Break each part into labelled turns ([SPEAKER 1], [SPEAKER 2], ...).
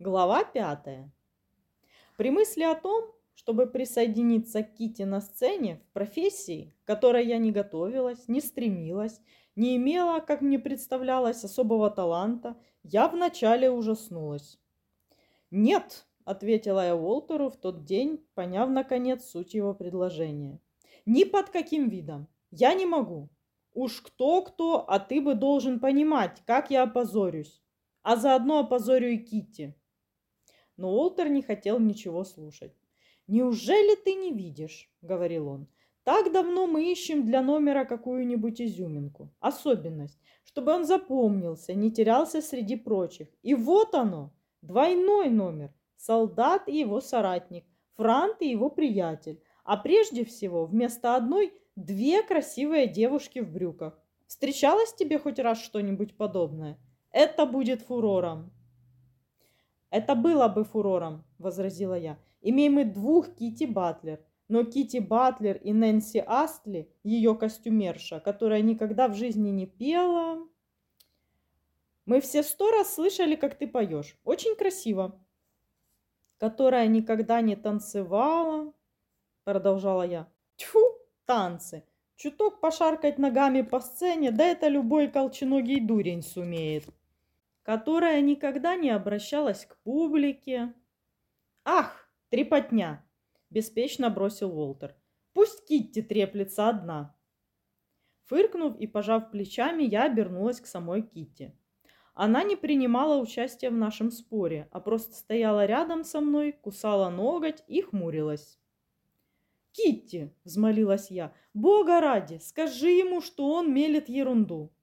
[SPEAKER 1] Глава пятая. При мысли о том, чтобы присоединиться к Ките на сцене в профессии, к которой я не готовилась, не стремилась, не имела, как мне представлялось, особого таланта, я вначале ужаснулась. «Нет», — ответила я Уолтеру в тот день, поняв, наконец, суть его предложения. «Ни под каким видом. Я не могу. Уж кто-кто, а ты бы должен понимать, как я опозорюсь. А заодно опозорю и Китти». Но Уолтер не хотел ничего слушать. «Неужели ты не видишь?» — говорил он. «Так давно мы ищем для номера какую-нибудь изюминку, особенность, чтобы он запомнился, не терялся среди прочих. И вот оно, двойной номер, солдат и его соратник, Франт и его приятель, а прежде всего вместо одной две красивые девушки в брюках. Встречалось тебе хоть раз что-нибудь подобное? Это будет фурором. Это было бы фурором, возразила я. Имеем мы двух Кити Батлер. Но Кити Батлер и Нэнси Астли, ее костюмерша, которая никогда в жизни не пела... Мы все сто раз слышали, как ты поешь. Очень красиво. Которая никогда не танцевала, продолжала я. Тьфу, танцы. Чуток пошаркать ногами по сцене, да это любой колченогий дурень сумеет. Которая никогда не обращалась к публике. Ах, «Трепотня!» – беспечно бросил Уолтер. «Пусть Китти треплется одна!» Фыркнув и пожав плечами, я обернулась к самой Китти. Она не принимала участия в нашем споре, а просто стояла рядом со мной, кусала ноготь и хмурилась. «Китти!» – взмолилась я. «Бога ради, скажи ему, что он мелет ерунду!»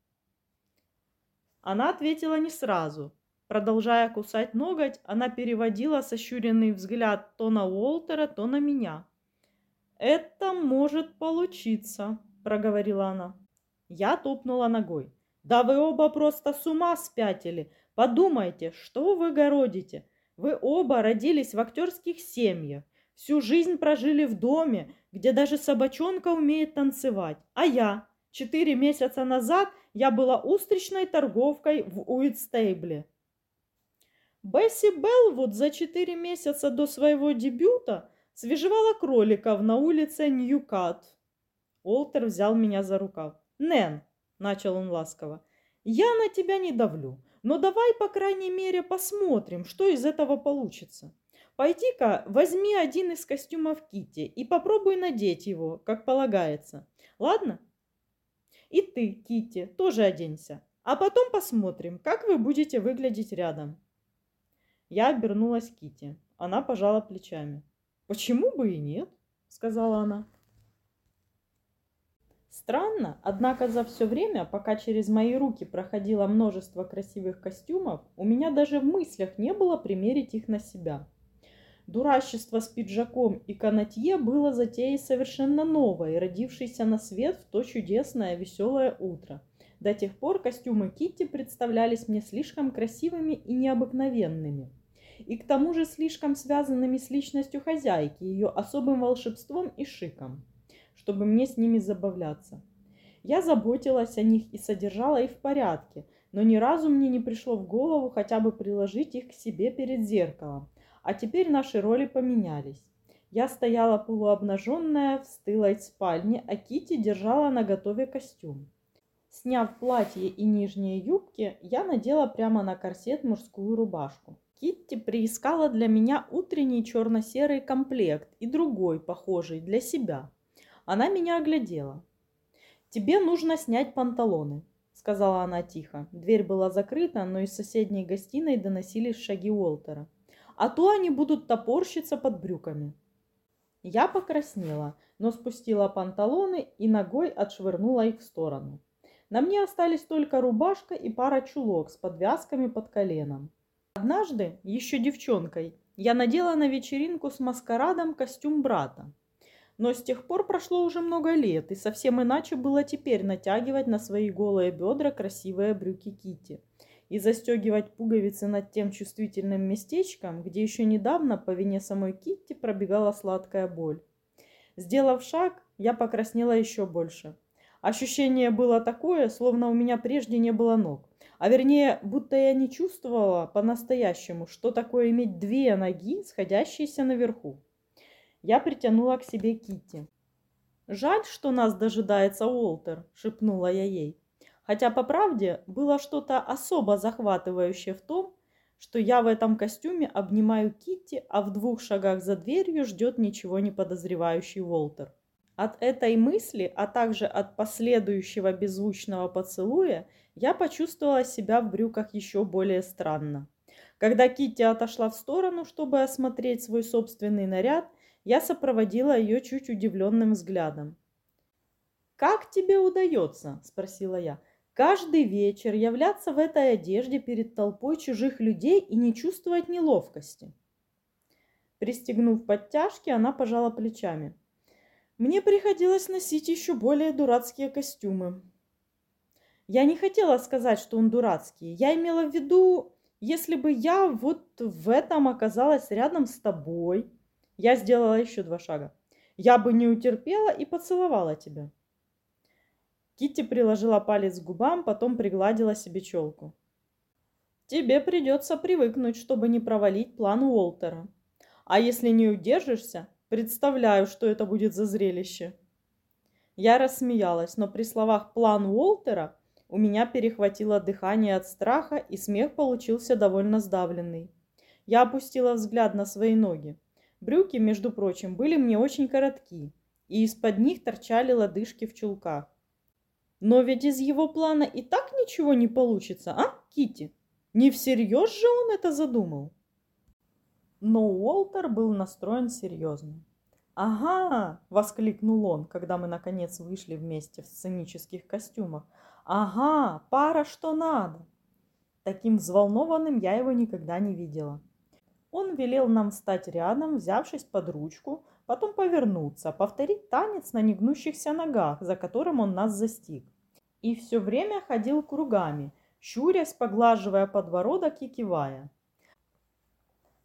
[SPEAKER 1] Она ответила не сразу, Продолжая кусать ноготь, она переводила сощуренный взгляд то на Уолтера, то на меня. «Это может получиться», – проговорила она. Я топнула ногой. «Да вы оба просто с ума спятили! Подумайте, что вы городите! Вы оба родились в актерских семьях, всю жизнь прожили в доме, где даже собачонка умеет танцевать. А я? Четыре месяца назад я была устричной торговкой в Уитстейбле. Бесси Белвуд за четыре месяца до своего дебюта свежевала кроликов на улице Ньюкат. Олтер взял меня за рукав. «Нэн», — начал он ласково, — «я на тебя не давлю, но давай, по крайней мере, посмотрим, что из этого получится. Пойди-ка, возьми один из костюмов Кити и попробуй надеть его, как полагается. Ладно? И ты, Кити, тоже оденься. А потом посмотрим, как вы будете выглядеть рядом. Я обернулась к Кити. Она пожала плечами. «Почему бы и нет?» — сказала она. Странно, однако за все время, пока через мои руки проходило множество красивых костюмов, у меня даже в мыслях не было примерить их на себя. Дурачество с пиджаком и канатье было затеей совершенно новой, родившейся на свет в то чудесное веселое утро. До тех пор костюмы Китти представлялись мне слишком красивыми и необыкновенными – и к тому же слишком связанными с личностью хозяйки, ее особым волшебством и шиком, чтобы мне с ними забавляться. Я заботилась о них и содержала их в порядке, но ни разу мне не пришло в голову хотя бы приложить их к себе перед зеркалом. А теперь наши роли поменялись. Я стояла полуобнаженная в стылой спальне, а Кити держала на готове костюм. Сняв платье и нижние юбки, я надела прямо на корсет мужскую рубашку. Китти приискала для меня утренний черно-серый комплект и другой, похожий, для себя. Она меня оглядела. «Тебе нужно снять панталоны», — сказала она тихо. Дверь была закрыта, но из соседней гостиной доносились шаги Уолтера. «А то они будут топорщиться под брюками». Я покраснела, но спустила панталоны и ногой отшвырнула их в сторону. На мне остались только рубашка и пара чулок с подвязками под коленом. Однажды, еще девчонкой, я надела на вечеринку с маскарадом костюм брата. Но с тех пор прошло уже много лет, и совсем иначе было теперь натягивать на свои голые бедра красивые брюки Кити и застегивать пуговицы над тем чувствительным местечком, где еще недавно по вине самой Китти пробегала сладкая боль. Сделав шаг, я покраснела еще больше. Ощущение было такое, словно у меня прежде не было ног А вернее, будто я не чувствовала по-настоящему, что такое иметь две ноги, сходящиеся наверху. Я притянула к себе Китти. «Жаль, что нас дожидается Уолтер», — шепнула я ей. Хотя, по правде, было что-то особо захватывающее в том, что я в этом костюме обнимаю Китти, а в двух шагах за дверью ждет ничего не подозревающий Уолтер. От этой мысли, а также от последующего беззвучного поцелуя, я почувствовала себя в брюках еще более странно. Когда Китти отошла в сторону, чтобы осмотреть свой собственный наряд, я сопроводила ее чуть удивленным взглядом. «Как тебе удается?» – спросила я каждый вечер являться в этой одежде перед толпой чужих людей и не чувствовать неловкости. Пристегнув подтяжки, она пожала плечами. Мне приходилось носить еще более дурацкие костюмы. Я не хотела сказать, что он дурацкий. Я имела в виду, если бы я вот в этом оказалась рядом с тобой. Я сделала еще два шага. Я бы не утерпела и поцеловала тебя. Китти приложила палец к губам, потом пригладила себе челку. Тебе придется привыкнуть, чтобы не провалить план Уолтера. А если не удержишься, представляю, что это будет за зрелище. Я рассмеялась, но при словах «план Уолтера» у меня перехватило дыхание от страха, и смех получился довольно сдавленный. Я опустила взгляд на свои ноги. Брюки, между прочим, были мне очень коротки, и из-под них торчали лодыжки в чулках. Но ведь из его плана и так ничего не получится, а, Кити? Не всерьез же он это задумал? Но Уолтер был настроен серьезно. «Ага!» – воскликнул он, когда мы наконец вышли вместе в сценических костюмах. «Ага! Пара что надо!» Таким взволнованным я его никогда не видела. Он велел нам встать рядом, взявшись под ручку, потом повернуться, повторить танец на негнущихся ногах, за которым он нас застиг. И все время ходил кругами, щурясь, поглаживая подбородок и кивая.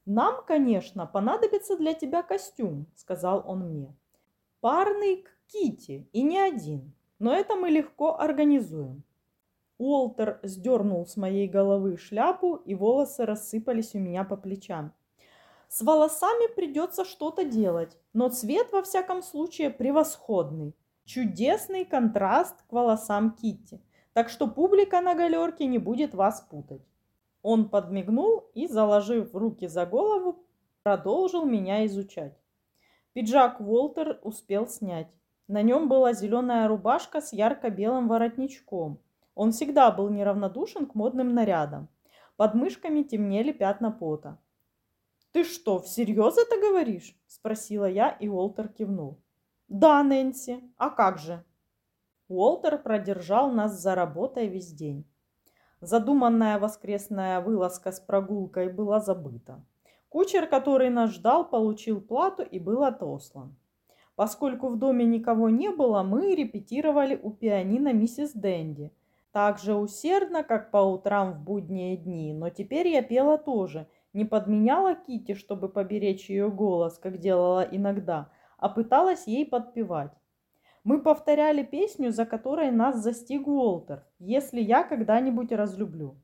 [SPEAKER 1] «Нам, конечно, понадобится для тебя костюм», — сказал он мне. «Парный к Кити и не один, но это мы легко организуем». Уолтер сдернул с моей головы шляпу, и волосы рассыпались у меня по плечам. С волосами придется что-то делать, но цвет во всяком случае превосходный. Чудесный контраст к волосам Китти, так что публика на галерке не будет вас путать. Он подмигнул и, заложив руки за голову, продолжил меня изучать. Пиджак Уолтер успел снять. На нем была зеленая рубашка с ярко-белым воротничком. Он всегда был неравнодушен к модным нарядам. Под мышками темнели пятна пота. «Ты что, всерьез это говоришь?» – спросила я, и Уолтер кивнул. «Да, Нэнси, а как же?» Уолтер продержал нас за работой весь день. Задуманная воскресная вылазка с прогулкой была забыта. Кучер, который нас ждал, получил плату и был отослан. Поскольку в доме никого не было, мы репетировали у пианино миссис Дэнди. Так же усердно, как по утрам в будние дни, но теперь я пела тоже – не подменяла Кити, чтобы поберечь ее голос, как делала иногда, а пыталась ей подпевать. Мы повторяли песню, за которой нас застиг Уолтер, если я когда-нибудь разлюблю.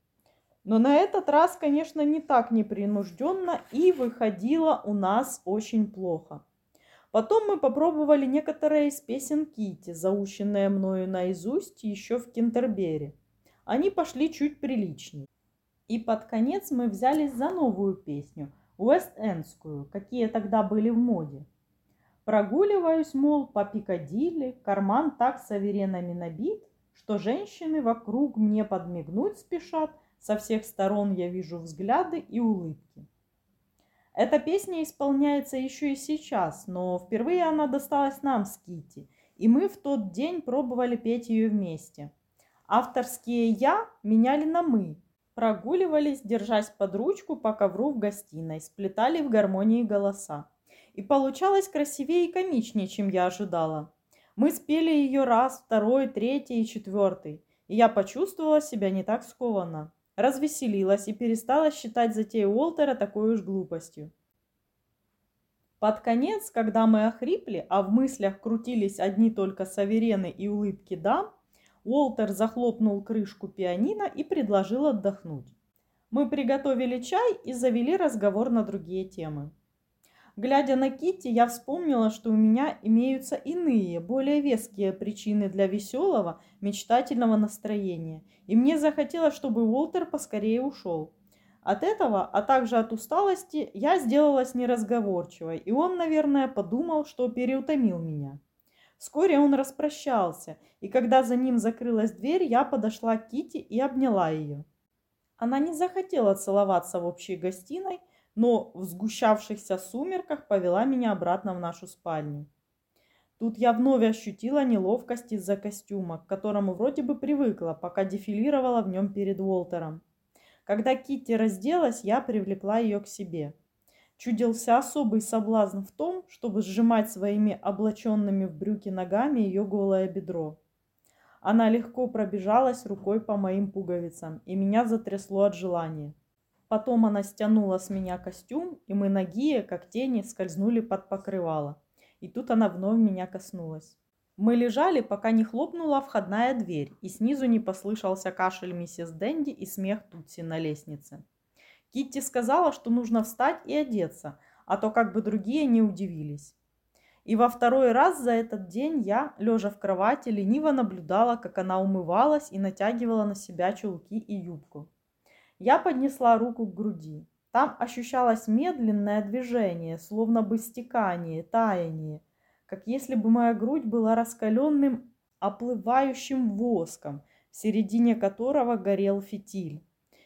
[SPEAKER 1] Но на этот раз, конечно, не так непринужденно и выходило у нас очень плохо. Потом мы попробовали некоторые из песен Кити, заученные мною наизусть еще в Кентербере. Они пошли чуть приличнее. И под конец мы взялись за новую песню, уэст-эндскую, какие тогда были в моде. Прогуливаюсь, мол, по Пикадилли, карман так саверенами набит, что женщины вокруг мне подмигнуть спешат, со всех сторон я вижу взгляды и улыбки. Эта песня исполняется еще и сейчас, но впервые она досталась нам с Кити, и мы в тот день пробовали петь ее вместе. Авторские «я» меняли на «мы», Прогуливались, держась под ручку по ковру в гостиной, сплетали в гармонии голоса. И получалось красивее и комичнее, чем я ожидала. Мы спели ее раз, второй, третий и четвертый, и я почувствовала себя не так скованно. Развеселилась и перестала считать затею Уолтера такой уж глупостью. Под конец, когда мы охрипли, а в мыслях крутились одни только саверены и улыбки дам, Уолтер захлопнул крышку пианино и предложил отдохнуть. Мы приготовили чай и завели разговор на другие темы. Глядя на Китти, я вспомнила, что у меня имеются иные, более веские причины для веселого, мечтательного настроения, и мне захотелось, чтобы Уолтер поскорее ушел. От этого, а также от усталости, я сделалась неразговорчивой, и он, наверное, подумал, что переутомил меня. Вскоре он распрощался, и когда за ним закрылась дверь, я подошла к Кити и обняла ее. Она не захотела целоваться в общей гостиной, но в сгущавшихся сумерках повела меня обратно в нашу спальню. Тут я вновь ощутила неловкость из-за костюма, к которому вроде бы привыкла, пока дефилировала в нем перед Уолтером. Когда Китти разделась, я привлекла ее к себе – чудился особый соблазн в том, чтобы сжимать своими облаченными в брюки ногами ее голое бедро. Она легко пробежалась рукой по моим пуговицам, и меня затрясло от желания. Потом она стянула с меня костюм, и мы ноги, как тени, скользнули под покрывало. И тут она вновь меня коснулась. Мы лежали, пока не хлопнула входная дверь, и снизу не послышался кашель миссис Дэнди и смех Тутси на лестнице. Китти сказала, что нужно встать и одеться, а то как бы другие не удивились. И во второй раз за этот день я, лежа в кровати, лениво наблюдала, как она умывалась и натягивала на себя чулки и юбку. Я поднесла руку к груди. Там ощущалось медленное движение, словно бы стекание, таяние, как если бы моя грудь была раскаленным, оплывающим воском, в середине которого горел фитиль.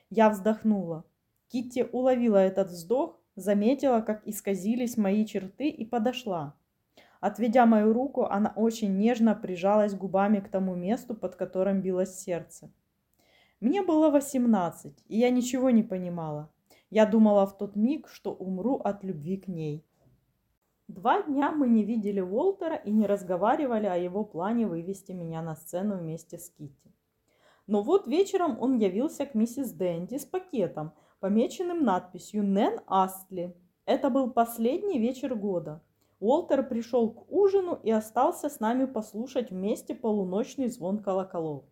[SPEAKER 1] Я вздохнула. Китти уловила этот вздох, заметила, как исказились мои черты и подошла. Отведя мою руку, она очень нежно прижалась губами к тому месту, под которым билось сердце. Мне было восемнадцать, и я ничего не понимала. Я думала в тот миг, что умру от любви к ней. Два дня мы не видели Уолтера и не разговаривали о его плане вывести меня на сцену вместе с Китти. Но вот вечером он явился к миссис Дэнди с пакетом – помеченным надписью «Нэн Астли». Это был последний вечер года. Уолтер пришел к ужину и остался с нами послушать вместе полуночный звон колоколов.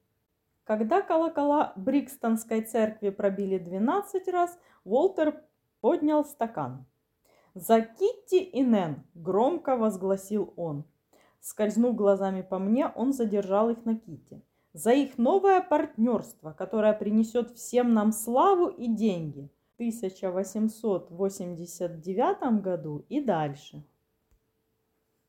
[SPEAKER 1] Когда колокола Брикстонской церкви пробили 12 раз, Уолтер поднял стакан. «За Китти и Нэн!» – громко возгласил он. Скользнув глазами по мне, он задержал их на Китти за их новое партнерство, которое принесет всем нам славу и деньги в 1889 году и дальше.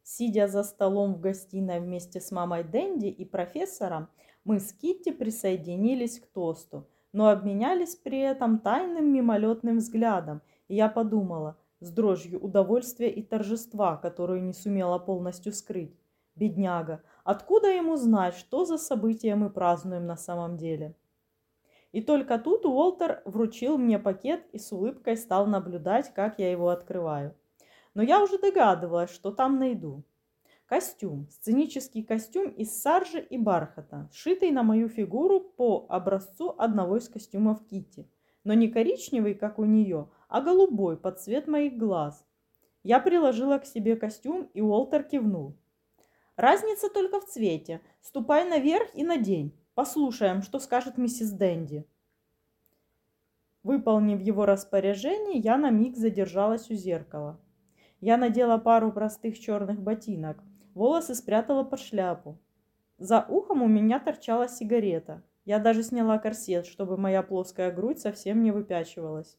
[SPEAKER 1] Сидя за столом в гостиной вместе с мамой Дэнди и профессором, мы с Китти присоединились к тосту, но обменялись при этом тайным мимолетным взглядом, и я подумала с дрожью удовольствия и торжества, которую не сумела полностью скрыть. Бедняга, Откуда ему знать, что за события мы празднуем на самом деле? И только тут Уолтер вручил мне пакет и с улыбкой стал наблюдать, как я его открываю. Но я уже догадывалась, что там найду. Костюм, сценический костюм из саржи и бархата, сшитый на мою фигуру по образцу одного из костюмов Кити, но не коричневый, как у нее, а голубой под цвет моих глаз. Я приложила к себе костюм, и Уолтер кивнул. Разница только в цвете. Ступай наверх и надень. Послушаем, что скажет миссис Дэнди. Выполнив его распоряжение, я на миг задержалась у зеркала. Я надела пару простых черных ботинок, волосы спрятала под шляпу. За ухом у меня торчала сигарета. Я даже сняла корсет, чтобы моя плоская грудь совсем не выпячивалась.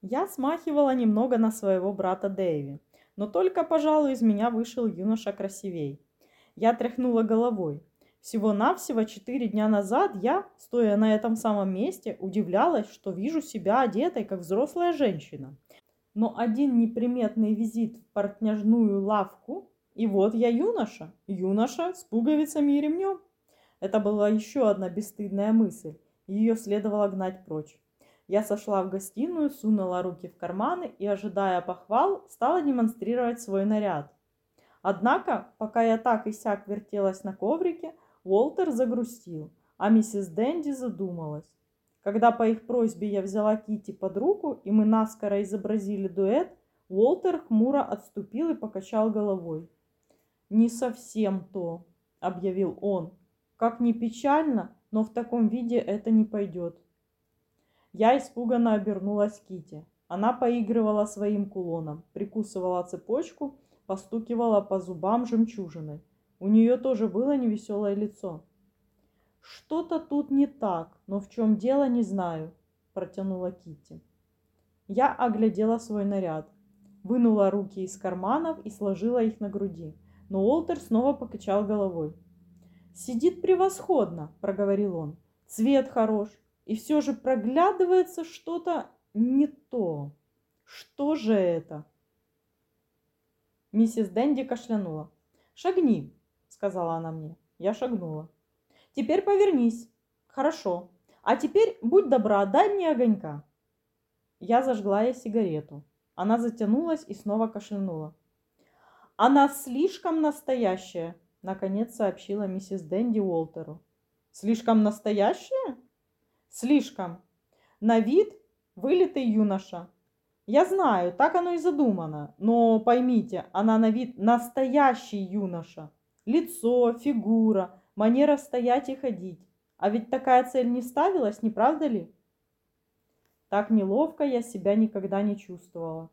[SPEAKER 1] Я смахивала немного на своего брата Дэйви, но только, пожалуй, из меня вышел юноша красивей. Я тряхнула головой. Всего-навсего четыре дня назад я, стоя на этом самом месте, удивлялась, что вижу себя одетой, как взрослая женщина. Но один неприметный визит в портняжную лавку, и вот я юноша, юноша с пуговицами и ремнем. Это была еще одна бесстыдная мысль. Ее следовало гнать прочь. Я сошла в гостиную, сунула руки в карманы и, ожидая похвал, стала демонстрировать свой наряд. Однако, пока я так и сяк вертелась на коврике, Уолтер загрустил, а миссис Дэнди задумалась. Когда по их просьбе я взяла Кити под руку, и мы наскоро изобразили дуэт, Уолтер хмуро отступил и покачал головой. «Не совсем то», — объявил он. Как ни печально, но в таком виде это не пойдет. Я испуганно обернулась Кити. Она поигрывала своим кулоном, прикусывала цепочку, постукивала по зубам жемчужиной. У нее тоже было невеселое лицо. Что-то тут не так, но в чем дело, не знаю, протянула Китти. Я оглядела свой наряд, вынула руки из карманов и сложила их на груди. Но Уолтер снова покачал головой. «Сидит превосходно», — проговорил он. «Цвет хорош, и все же проглядывается что-то не то. Что же это?» Миссис Дэнди кашлянула. «Шагни», — сказала она мне. Я шагнула. «Теперь повернись. Хорошо. А теперь, будь добра, дай мне огонька». Я зажгла ей сигарету. Она затянулась и снова кашлянула. «Она слишком настоящая», — наконец сообщила миссис Дэнди Уолтеру. «Слишком настоящая?» «Слишком. На вид вылитый юноша. Я знаю, так оно и задумано, но поймите, она на вид настоящий юноша. Лицо, фигура, манера стоять и ходить. А ведь такая цель не ставилась, не правда ли?» Так неловко я себя никогда не чувствовала.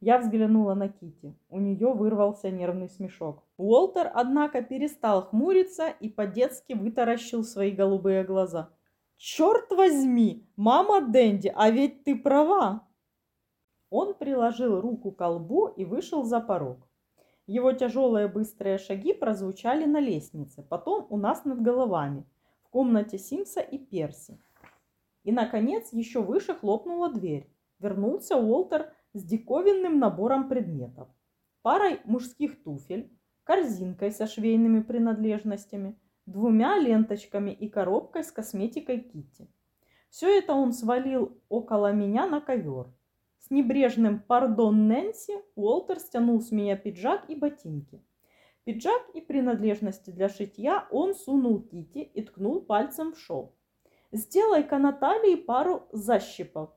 [SPEAKER 1] Я взглянула на Кити. У нее вырвался нервный смешок. Уолтер, однако, перестал хмуриться и по-детски вытаращил свои голубые глаза. «Черт возьми! Мама Дэнди, а ведь ты права!» Он приложил руку к колбу и вышел за порог. Его тяжелые быстрые шаги прозвучали на лестнице, потом у нас над головами, в комнате Симса и Перси. И, наконец, еще выше хлопнула дверь. Вернулся Уолтер с диковинным набором предметов. Парой мужских туфель, корзинкой со швейными принадлежностями, двумя ленточками и коробкой с косметикой Китти. Все это он свалил около меня на ковер. С небрежным «пардон, Нэнси» Уолтер стянул с меня пиджак и ботинки. Пиджак и принадлежности для шитья он сунул Кити и ткнул пальцем в шов. Сделай-ка Наталье пару защипов.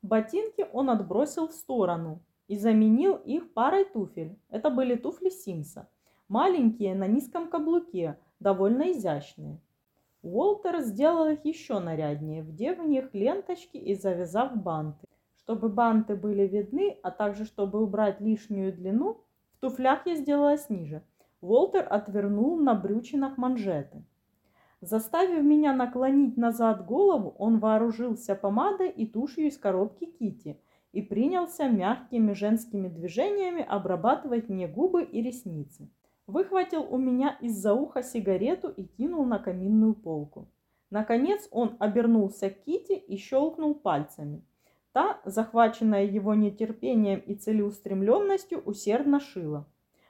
[SPEAKER 1] Ботинки он отбросил в сторону и заменил их парой туфель. Это были туфли Симса. Маленькие, на низком каблуке, довольно изящные. Уолтер сделал их еще наряднее, вдев в них ленточки и завязав банты. Чтобы банты были видны, а также чтобы убрать лишнюю длину, в туфлях я сделала ниже. Уолтер отвернул на брючинах манжеты. Заставив меня наклонить назад голову, он вооружился помадой и тушью из коробки Кити и принялся мягкими женскими движениями обрабатывать мне губы и ресницы. Выхватил у меня из-за уха сигарету и кинул на каминную полку. Наконец он обернулся к Кити и щелкнул пальцами. Та, захваченная его нетерпением и целеустремленностью, усердно шила.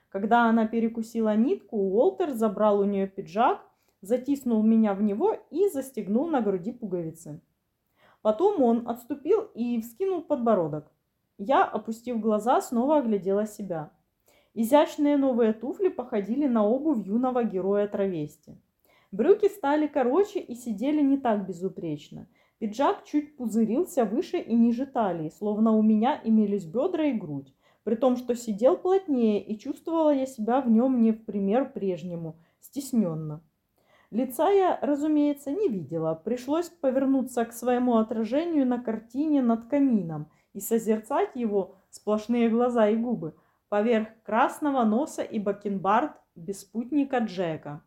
[SPEAKER 1] Когда она перекусила нитку, Уолтер забрал у нее пиджак, затиснул меня в него и застегнул на груди пуговицы. Потом он отступил и вскинул подбородок. Я, опустив глаза, снова оглядела себя. Изящные новые туфли походили на обувь юного героя травести. Брюки стали короче и сидели не так безупречно. Пиджак чуть пузырился выше и ниже талии, словно у меня имелись бедра и грудь, при том, что сидел плотнее и чувствовала я себя в нем не в пример прежнему, стесненно. Лица я, разумеется, не видела. Пришлось повернуться к своему отражению на картине над камином и созерцать его сплошные глаза и губы поверх красного носа и бакенбард беспутника Джека.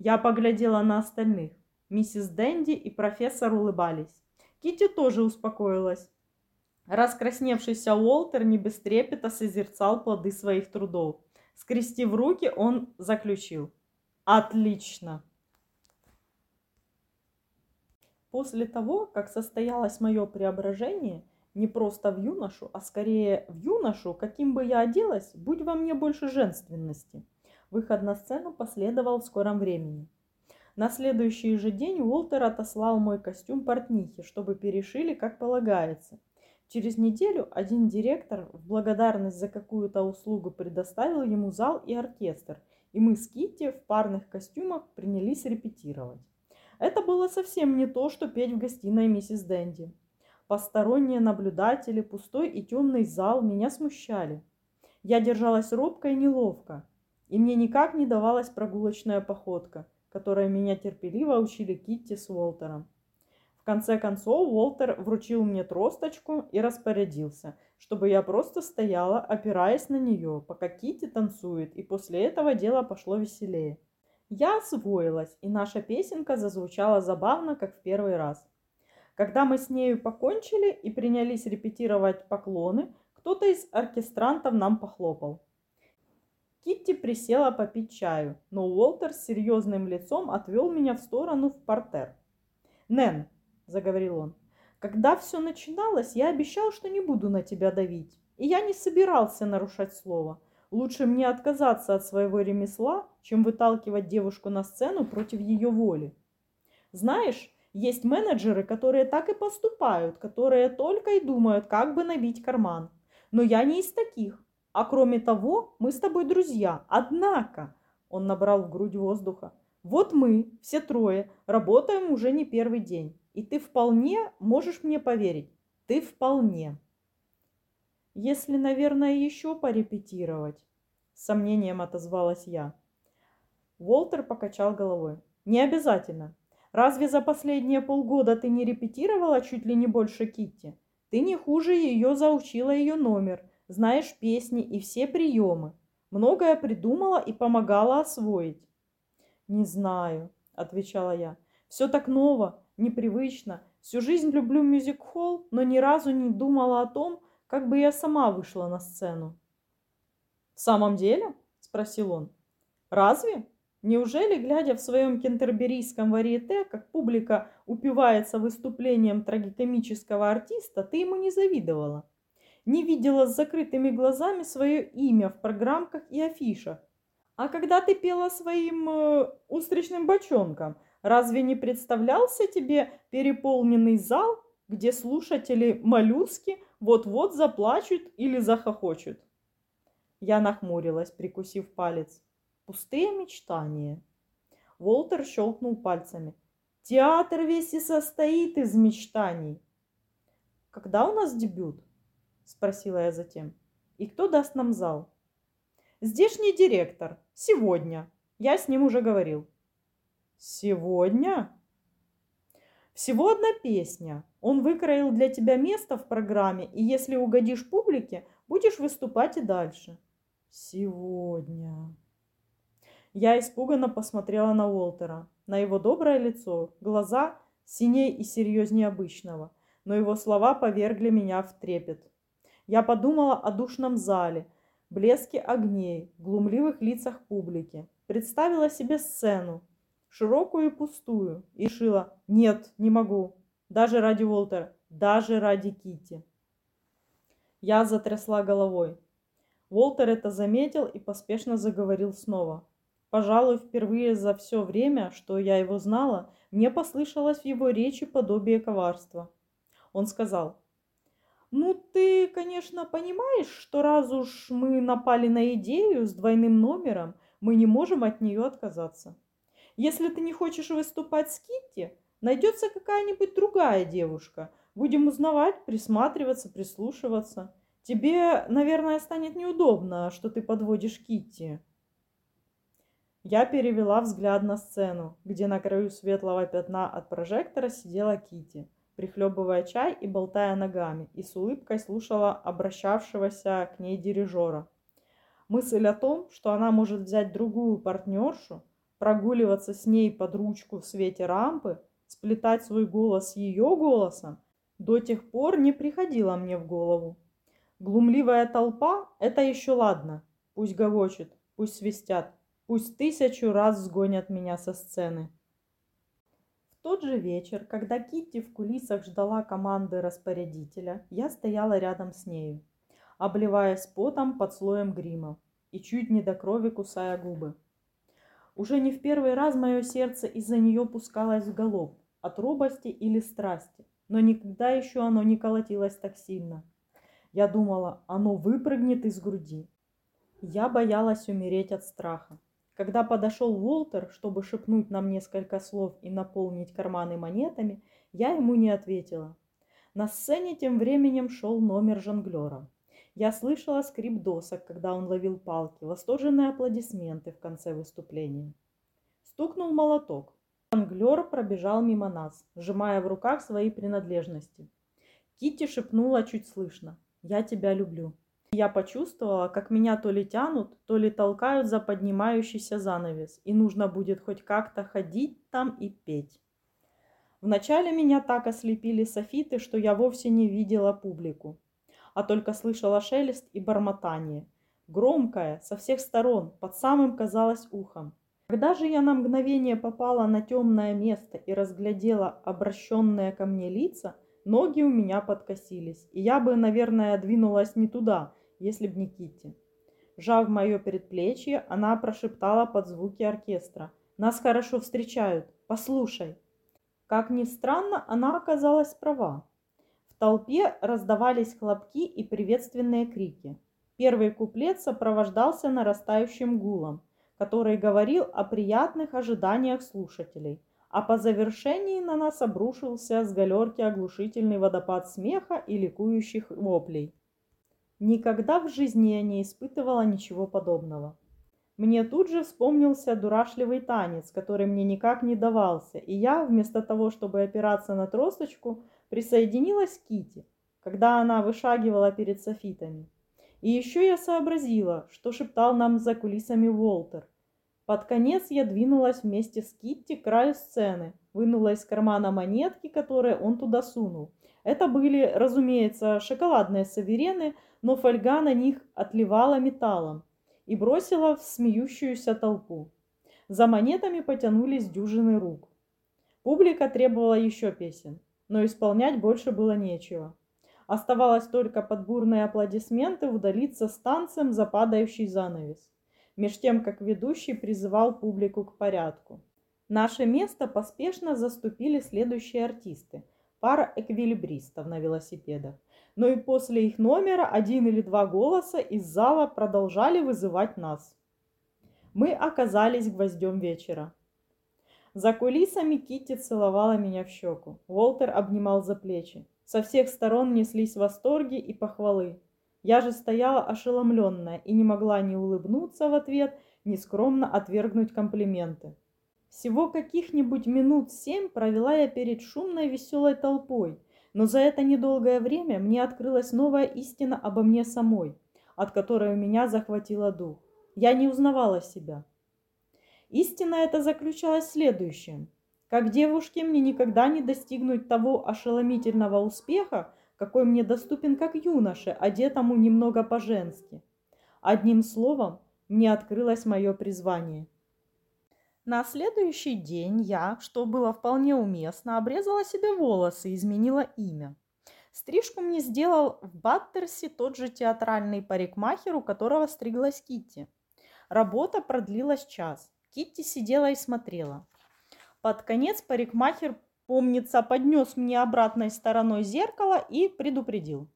[SPEAKER 1] Я поглядела на остальных. Миссис Дэнди и профессор улыбались. Кити тоже успокоилась. Раскрасневшийся Уолтер не без трепета созерцал плоды своих трудов. Скрестив руки, он заключил. «Отлично!» После того, как состоялось мое преображение, не просто в юношу, а скорее в юношу, каким бы я оделась, будь во мне больше женственности. Выход на сцену последовал в скором времени. На следующий же день Уолтер отослал мой костюм портнихе, чтобы перешили, как полагается. Через неделю один директор в благодарность за какую-то услугу предоставил ему зал и оркестр, и мы с Китти в парных костюмах принялись репетировать. Это было совсем не то, что петь в гостиной миссис Дэнди. Посторонние наблюдатели, пустой и темный зал меня смущали. Я держалась робко и неловко, и мне никак не давалась прогулочная походка. Которой меня терпеливо учили Китти с Уолтером. В конце концов Уолтер вручил мне тросточку и распорядился, чтобы я просто стояла, опираясь на нее, пока Китти танцует, и после этого дело пошло веселее. Я освоилась, и наша песенка зазвучала забавно, как в первый раз. Когда мы с нею покончили и принялись репетировать поклоны, кто-то из оркестрантов нам похлопал. Китти присела попить чаю, но Уолтер с серьезным лицом отвел меня в сторону в портер. «Нэн, заговорил он. Когда все начиналось, я обещал, что не буду на тебя давить. И я не собирался нарушать слово. Лучше мне отказаться от своего ремесла, чем выталкивать девушку на сцену против ее воли. Знаешь, есть менеджеры, которые так и поступают, которые только и думают, как бы набить карман. Но я не из таких. А кроме того, мы с тобой друзья. Однако, он набрал в грудь воздуха, вот мы, все трое, работаем уже не первый день. И ты вполне можешь мне поверить. Ты вполне. Если, наверное, еще порепетировать, с сомнением отозвалась я. Волтер покачал головой. Не обязательно. Разве за последние полгода ты не репетировала чуть ли не больше Китти? Ты не хуже ее заучила ее номер, знаешь песни и все приемы. Многое придумала и помогала освоить. Не знаю, отвечала я. Все так ново, непривычно. Всю жизнь люблю мюзик-холл, но ни разу не думала о том, как бы я сама вышла на сцену. «В самом деле?» – спросил он. «Разве? Неужели, глядя в своем кентерберийском варьете, как публика упивается выступлением трагикомического артиста, ты ему не завидовала? Не видела с закрытыми глазами свое имя в программках и афишах? А когда ты пела своим э, устричным бочонком – Разве не представлялся тебе переполненный зал, где слушатели моллюски вот-вот заплачут или захохочут? Я нахмурилась, прикусив палец. Пустые мечтания. Волтер щелкнул пальцами. Театр весь и состоит из мечтаний. Когда у нас дебют? Спросила я затем. И кто даст нам зал? Здешний директор. Сегодня. Я с ним уже говорил. Сегодня? Всего одна песня. Он выкроил для тебя место в программе, и если угодишь публике, будешь выступать и дальше. Сегодня. Я испуганно посмотрела на Уолтера, на его доброе лицо, глаза синее и серьезнее обычного, но его слова повергли меня в трепет. Я подумала о душном зале, блеске огней, глумливых лицах публики, представила себе сцену, широкую и пустую, и решила, нет, не могу, даже ради Уолтера, даже ради Кити. Я затрясла головой. Уолтер это заметил и поспешно заговорил снова. Пожалуй, впервые за все время, что я его знала, мне послышалось в его речи подобие коварства. Он сказал, «Ну, ты, конечно, понимаешь, что раз уж мы напали на идею с двойным номером, мы не можем от нее отказаться. Если ты не хочешь выступать с Китти, найдется какая-нибудь другая девушка. Будем узнавать, присматриваться, прислушиваться. Тебе, наверное, станет неудобно, что ты подводишь Китти. Я перевела взгляд на сцену, где на краю светлого пятна от прожектора сидела Кити, прихлебывая чай и болтая ногами, и с улыбкой слушала обращавшегося к ней дирижера. Мысль о том, что она может взять другую партнершу, прогуливаться с ней под ручку в свете рампы, сплетать свой голос с ее голосом, до тех пор не приходило мне в голову. Глумливая толпа – это еще ладно. Пусть гогочет, пусть свистят, пусть тысячу раз сгонят меня со сцены. Тот же вечер, когда Китти в кулисах ждала команды распорядителя, я стояла рядом с нею, обливаясь потом под слоем грима и чуть не до крови кусая губы. Уже не в первый раз мое сердце из-за нее пускалось в галоп, от робости или страсти, но никогда еще оно не колотилось так сильно. Я думала, оно выпрыгнет из груди. Я боялась умереть от страха. Когда подошел Уолтер, чтобы шепнуть нам несколько слов и наполнить карманы монетами, я ему не ответила. На сцене тем временем шел номер жонглера. Я слышала скрип досок, когда он ловил палки, восторженные аплодисменты в конце выступления. Стукнул молоток. Англер пробежал мимо нас, сжимая в руках свои принадлежности. Китти шепнула чуть слышно. «Я тебя люблю». Я почувствовала, как меня то ли тянут, то ли толкают за поднимающийся занавес, и нужно будет хоть как-то ходить там и петь. Вначале меня так ослепили софиты, что я вовсе не видела публику, а только слышала шелест и бормотание. Громкое, со всех сторон, под самым, казалось, ухом. Когда же я на мгновение попала на темное место и разглядела обращенные ко мне лица, ноги у меня подкосились, и я бы, наверное, двинулась не туда, если б не Китти. Жав мое предплечье, она прошептала под звуки оркестра. «Нас хорошо встречают. Послушай». Как ни странно, она оказалась права. В толпе раздавались хлопки и приветственные крики. Первый куплет сопровождался нарастающим гулом, который говорил о приятных ожиданиях слушателей, а по завершении на нас обрушился с галерки оглушительный водопад смеха и ликующих воплей. Никогда в жизни я не испытывала ничего подобного. Мне тут же вспомнился дурашливый танец, который мне никак не давался, и я, вместо того, чтобы опираться на тросточку, присоединилась к Кити, когда она вышагивала перед софитами. И еще я сообразила, что шептал нам за кулисами Волтер. Под конец я двинулась вместе с Китти к краю сцены, вынула из кармана монетки, которые он туда сунул. Это были, разумеется, шоколадные саверены, но фольга на них отливала металлом, и бросила в смеющуюся толпу. За монетами потянулись дюжины рук. Публика требовала еще песен, но исполнять больше было нечего. Оставалось только под бурные аплодисменты удалиться с танцем за падающий занавес, меж тем, как ведущий призывал публику к порядку. Наше место поспешно заступили следующие артисты – пара эквилибристов на велосипедах, но и после их номера один или два голоса из зала продолжали вызывать нас. Мы оказались гвоздем вечера. За кулисами Китти целовала меня в щеку. Уолтер обнимал за плечи. Со всех сторон неслись восторги и похвалы. Я же стояла ошеломленная и не могла ни улыбнуться в ответ, ни скромно отвергнуть комплименты. Всего каких-нибудь минут семь провела я перед шумной веселой толпой – но за это недолгое время мне открылась новая истина обо мне самой, от которой у меня захватило дух. Я не узнавала себя. Истина эта заключалась в следующем. Как девушке мне никогда не достигнуть того ошеломительного успеха, какой мне доступен как юноше, одетому немного по-женски. Одним словом, мне открылось мое призвание – на следующий день я, что было вполне уместно, обрезала себе волосы и изменила имя. Стрижку мне сделал в Баттерсе тот же театральный парикмахер, у которого стриглась Китти. Работа продлилась час. Китти сидела и смотрела. Под конец парикмахер, помнится, поднес мне обратной стороной зеркало и предупредил.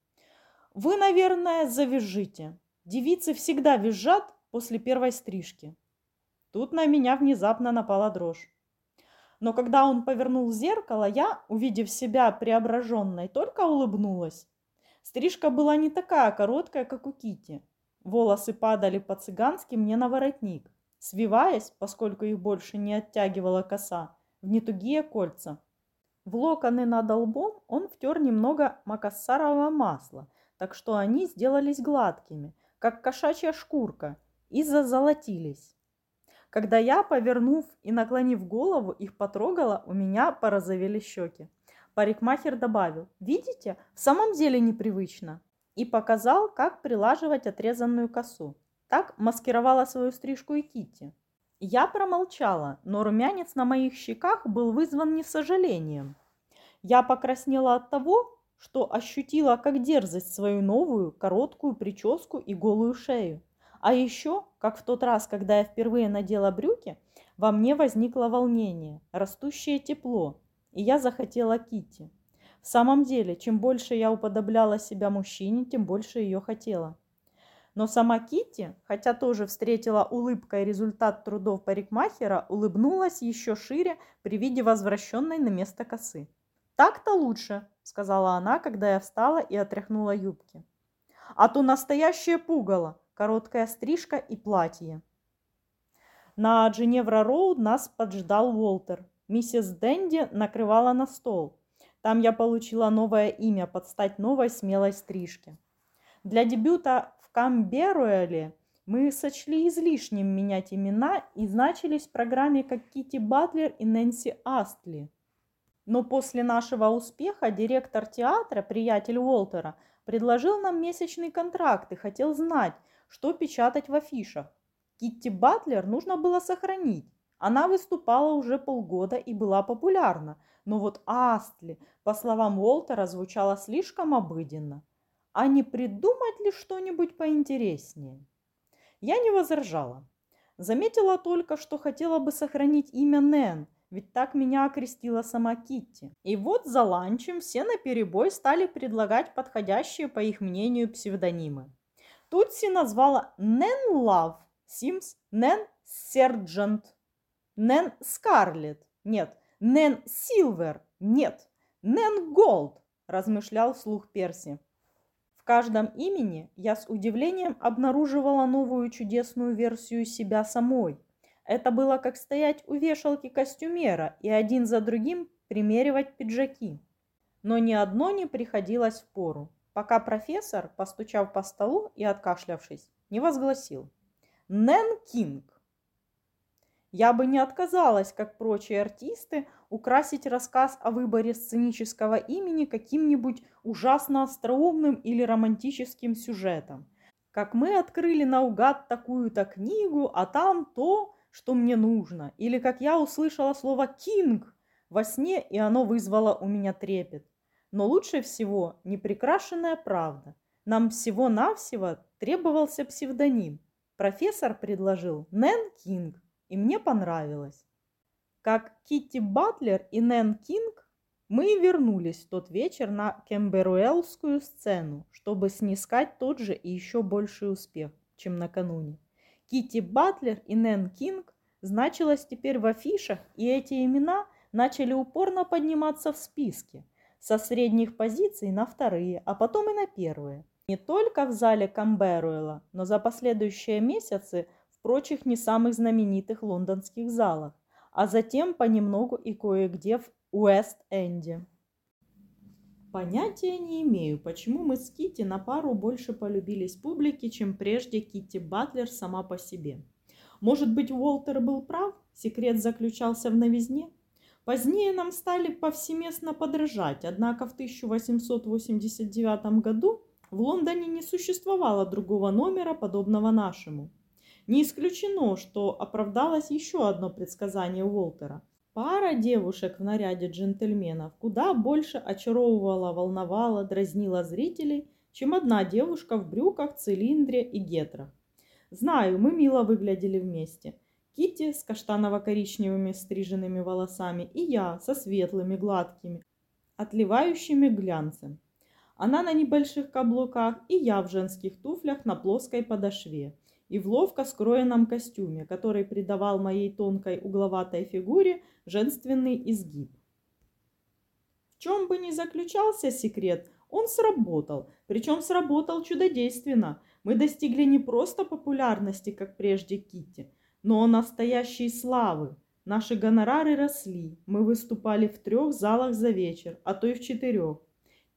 [SPEAKER 1] Вы, наверное, завяжите. Девицы всегда визжат после первой стрижки. Тут на меня внезапно напала дрожь. Но когда он повернул зеркало, я, увидев себя преображенной, только улыбнулась. Стрижка была не такая короткая, как у Кити. Волосы падали по-цыгански мне на воротник, свиваясь, поскольку их больше не оттягивала коса, в нетугие кольца. В локоны над лбом он втер немного макассарового масла, так что они сделались гладкими, как кошачья шкурка, и зазолотились. Когда я, повернув и наклонив голову, их потрогала, у меня порозовели щеки. Парикмахер добавил, видите, в самом деле непривычно. И показал, как прилаживать отрезанную косу. Так маскировала свою стрижку и Китти. Я промолчала, но румянец на моих щеках был вызван не сожалением. Я покраснела от того, что ощутила как дерзость свою новую короткую прическу и голую шею. А еще, как в тот раз, когда я впервые надела брюки, во мне возникло волнение, растущее тепло, и я захотела Кити. В самом деле, чем больше я уподобляла себя мужчине, тем больше ее хотела. Но сама Кити, хотя тоже встретила улыбкой результат трудов парикмахера, улыбнулась еще шире при виде возвращенной на место косы. «Так-то лучше», — сказала она, когда я встала и отряхнула юбки. «А то настоящее пугало короткая стрижка и платье. На Дженевра-Роуд нас поджидал Уолтер. Миссис Дэнди накрывала на стол. Там я получила новое имя под стать новой смелой стрижке. Для дебюта в Камберуэле мы сочли излишним менять имена и значились в программе как Кити Батлер и Нэнси Астли. Но после нашего успеха директор театра, приятель Уолтера, предложил нам месячный контракт и хотел знать, что печатать в афишах. Китти Батлер нужно было сохранить. Она выступала уже полгода и была популярна, но вот Астли, по словам Уолтера, звучала слишком обыденно. А не придумать ли что-нибудь поинтереснее? Я не возражала. Заметила только, что хотела бы сохранить имя Нэн, ведь так меня окрестила сама Китти. И вот за ланчем все наперебой стали предлагать подходящие, по их мнению, псевдонимы. Тутси назвала Нэн Лав, Симс Нэн Серджант, Нэн Скарлетт, нет, Нэн Силвер, нет, Нэн Голд, размышлял вслух Перси. В каждом имени я с удивлением обнаруживала новую чудесную версию себя самой. Это было как стоять у вешалки костюмера и один за другим примеривать пиджаки. Но ни одно не приходилось впору, пока профессор, постучав по столу и откашлявшись, не возгласил. Нэн Кинг. Я бы не отказалась, как прочие артисты, украсить рассказ о выборе сценического имени каким-нибудь ужасно остроумным или романтическим сюжетом. Как мы открыли наугад такую-то книгу, а там то, что мне нужно. Или как я услышала слово «кинг» во сне, и оно вызвало у меня трепет. Но лучше всего непрекрашенная правда. Нам всего-навсего требовался псевдоним. Профессор предложил Нэн Кинг и мне понравилось. Как Китти Батлер и Нэн Кинг, мы вернулись тот вечер на Кемберуэлскую сцену, чтобы снискать тот же и еще больший успех, чем накануне. Китти Батлер и Нэн Кинг значилось теперь в афишах, и эти имена начали упорно подниматься в списке, со средних позиций на вторые, а потом и на первые. Не только в зале Камберуэла, но за последующие месяцы прочих не самых знаменитых лондонских залах, а затем понемногу и кое-где в Уэст-Энде. Понятия не имею, почему мы с Кити на пару больше полюбились публике, чем прежде Кити Батлер сама по себе. Может быть, Уолтер был прав, секрет заключался в новизне? Позднее нам стали повсеместно подражать, однако в 1889 году в Лондоне не существовало другого номера, подобного нашему – не исключено, что оправдалось еще одно предсказание Уолтера. Пара девушек в наряде джентльменов куда больше очаровывала, волновала, дразнила зрителей, чем одна девушка в брюках, цилиндре и гетрах. Знаю, мы мило выглядели вместе. Кити с каштаново-коричневыми стриженными волосами и я со светлыми, гладкими, отливающими глянцем. Она на небольших каблуках и я в женских туфлях на плоской подошве и в ловко скроенном костюме, который придавал моей тонкой угловатой фигуре женственный изгиб. В чем бы ни заключался секрет, он сработал, причем сработал чудодейственно. Мы достигли не просто популярности, как прежде Китти, но настоящей славы. Наши гонорары росли, мы выступали в трех залах за вечер, а то и в четырех.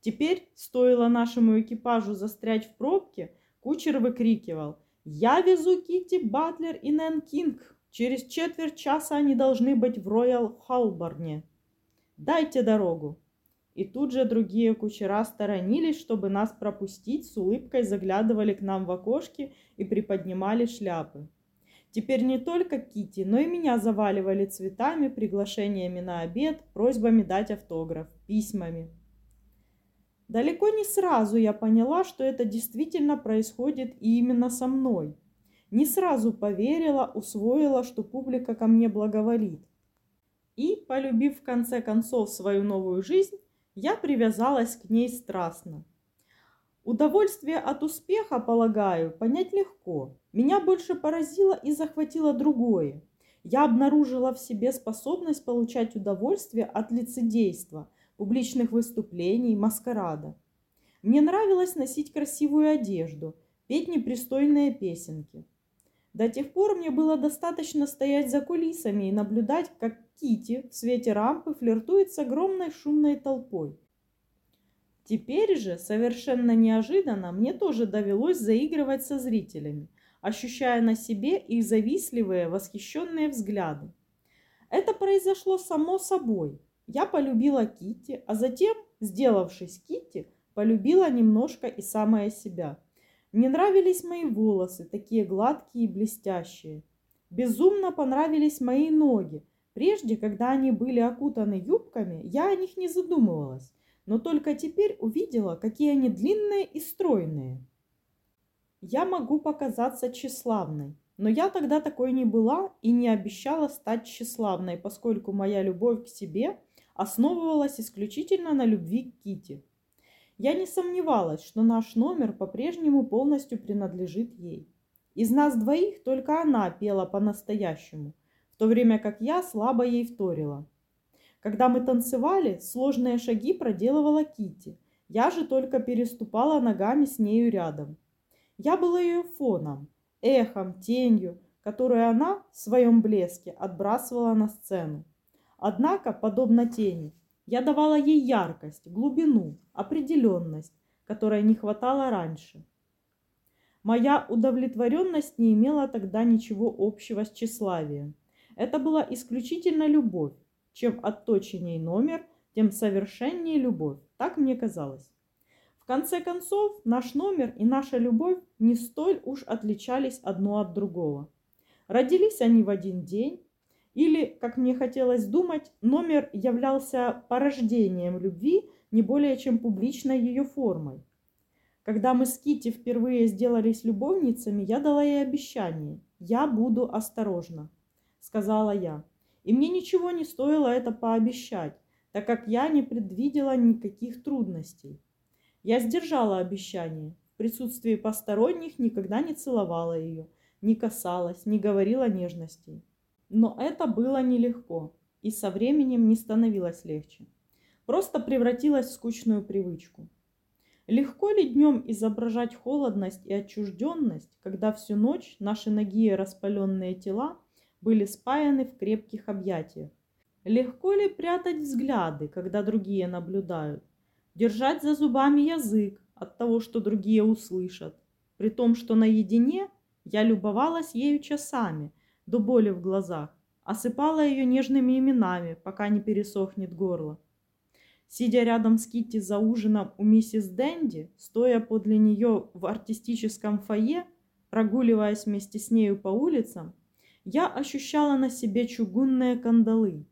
[SPEAKER 1] Теперь, стоило нашему экипажу застрять в пробке, кучер выкрикивал – я везу Китти Батлер и Нэн Кинг. Через четверть часа они должны быть в Роял Холборне. Дайте дорогу. И тут же другие кучера сторонились, чтобы нас пропустить, с улыбкой заглядывали к нам в окошки и приподнимали шляпы. Теперь не только Кити, но и меня заваливали цветами, приглашениями на обед, просьбами дать автограф, письмами. Далеко не сразу я поняла, что это действительно происходит и именно со мной. Не сразу поверила, усвоила, что публика ко мне благоволит. И, полюбив в конце концов свою новую жизнь, я привязалась к ней страстно. Удовольствие от успеха, полагаю, понять легко. Меня больше поразило и захватило другое. Я обнаружила в себе способность получать удовольствие от лицедейства – публичных выступлений, маскарада. Мне нравилось носить красивую одежду, петь непристойные песенки. До тех пор мне было достаточно стоять за кулисами и наблюдать, как Кити в свете рампы флиртует с огромной шумной толпой. Теперь же, совершенно неожиданно, мне тоже довелось заигрывать со зрителями, ощущая на себе их завистливые, восхищенные взгляды. Это произошло само собой. Я полюбила Кити, а затем, сделавшись Кити, полюбила немножко и самая себя – мне нравились мои волосы, такие гладкие и блестящие. Безумно понравились мои ноги. Прежде, когда они были окутаны юбками, я о них не задумывалась, но только теперь увидела, какие они длинные и стройные. Я могу показаться тщеславной, но я тогда такой не была и не обещала стать тщеславной, поскольку моя любовь к себе основывалась исключительно на любви к Кити. Я не сомневалась, что наш номер по-прежнему полностью принадлежит ей. Из нас двоих только она пела по-настоящему, в то время как я слабо ей вторила. Когда мы танцевали, сложные шаги проделывала Кити. Я же только переступала ногами с нею рядом. Я была ее фоном, эхом, тенью, которую она в своем блеске отбрасывала на сцену. Однако, подобно тени, я давала ей яркость, глубину, определенность, которой не хватало раньше. Моя удовлетворенность не имела тогда ничего общего с тщеславием. Это была исключительно любовь. Чем отточенней номер, тем совершеннее любовь. Так мне казалось. Конце концов, наш номер и наша любовь не столь уж отличались одно от другого. Родились они в один день, или, как мне хотелось думать, номер являлся порождением любви не более чем публичной ее формой. Когда мы с Кити впервые сделались любовницами, я дала ей обещание. «Я буду осторожна», — сказала я. И мне ничего не стоило это пообещать, так как я не предвидела никаких трудностей. Я сдержала обещание. В присутствии посторонних никогда не целовала ее, не касалась, не говорила нежностей. Но это было нелегко, и со временем не становилось легче. Просто превратилось в скучную привычку. Легко ли днем изображать холодность и отчужденность, когда всю ночь наши ноги и распаленные тела были спаяны в крепких объятиях? Легко ли прятать взгляды, когда другие наблюдают? Держать за зубами язык от того, что другие услышат, при том, что наедине я любовалась ею часами, до боли в глазах, осыпала ее нежными именами, пока не пересохнет горло. Сидя рядом с Китти за ужином у миссис Дэнди, стоя подле нее в артистическом фойе, прогуливаясь вместе с нею по улицам, я ощущала на себе чугунные кандалы,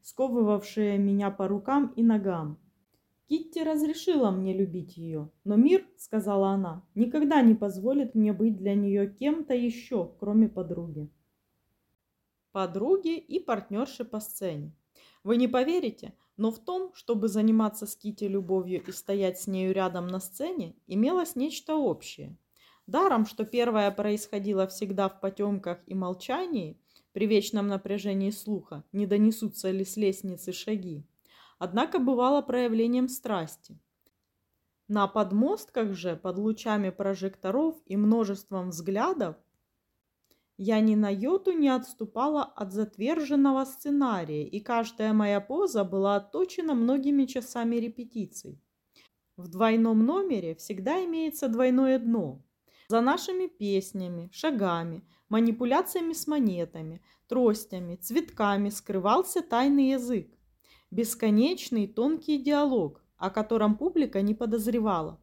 [SPEAKER 1] сковывавшие меня по рукам и ногам. Китти разрешила мне любить ее, но мир, сказала она, никогда не позволит мне быть для нее кем-то еще, кроме подруги подруги и партнерши по сцене. Вы не поверите, но в том, чтобы заниматься с Кити любовью и стоять с нею рядом на сцене, имелось нечто общее. Даром, что первое происходило всегда в потемках и молчании, при вечном напряжении слуха, не донесутся ли с лестницы шаги, однако бывало проявлением страсти. На подмостках же, под лучами прожекторов и множеством взглядов, я ни на йоту не отступала от затверженного сценария, и каждая моя поза была отточена многими часами репетиций. В двойном номере всегда имеется двойное дно. За нашими песнями, шагами, манипуляциями с монетами, тростями, цветками скрывался тайный язык. Бесконечный тонкий диалог, о котором публика не подозревала.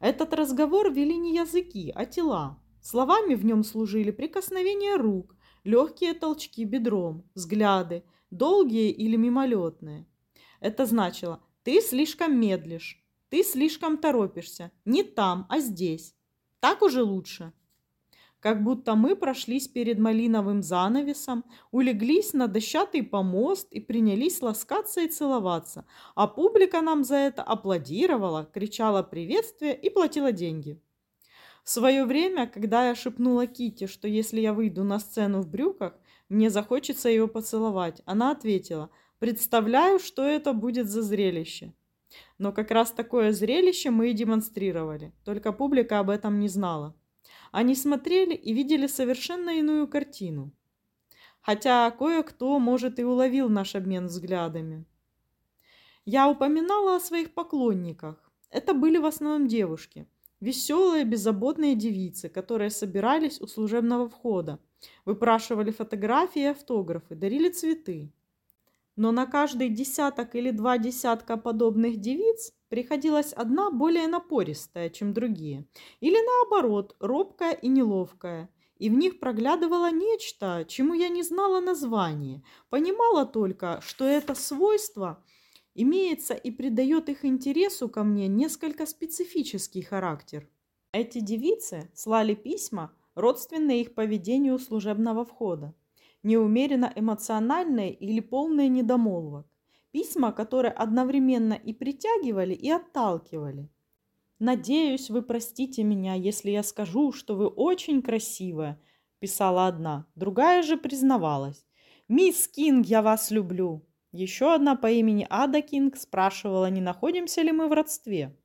[SPEAKER 1] Этот разговор вели не языки, а тела, Словами в нем служили прикосновения рук, легкие толчки бедром, взгляды, долгие или мимолетные. Это значило «ты слишком медлишь», «ты слишком торопишься», «не там, а здесь», «так уже лучше». Как будто мы прошлись перед малиновым занавесом, улеглись на дощатый помост и принялись ласкаться и целоваться, а публика нам за это аплодировала, кричала приветствия и платила деньги. В свое время, когда я шепнула Кити, что если я выйду на сцену в брюках, мне захочется ее поцеловать, она ответила, представляю, что это будет за зрелище. Но как раз такое зрелище мы и демонстрировали, только публика об этом не знала. Они смотрели и видели совершенно иную картину. Хотя кое-кто, может, и уловил наш обмен взглядами. Я упоминала о своих поклонниках. Это были в основном девушки. Веселые, беззаботные девицы, которые собирались у служебного входа, выпрашивали фотографии и автографы, дарили цветы. Но на каждый десяток или два десятка подобных девиц приходилась одна более напористая, чем другие, или наоборот, робкая и неловкая. И в них проглядывало нечто, чему я не знала названия, понимала только, что это свойство имеется и придает их интересу ко мне несколько специфический характер. Эти девицы слали письма, родственные их поведению служебного входа, неумеренно эмоциональные или полные недомолвок. Письма, которые одновременно и притягивали, и отталкивали. «Надеюсь, вы простите меня, если я скажу, что вы очень красивая», – писала одна. Другая же признавалась. «Мисс Кинг, я вас люблю». Еще одна по имени Ада Кинг спрашивала, не находимся ли мы в родстве.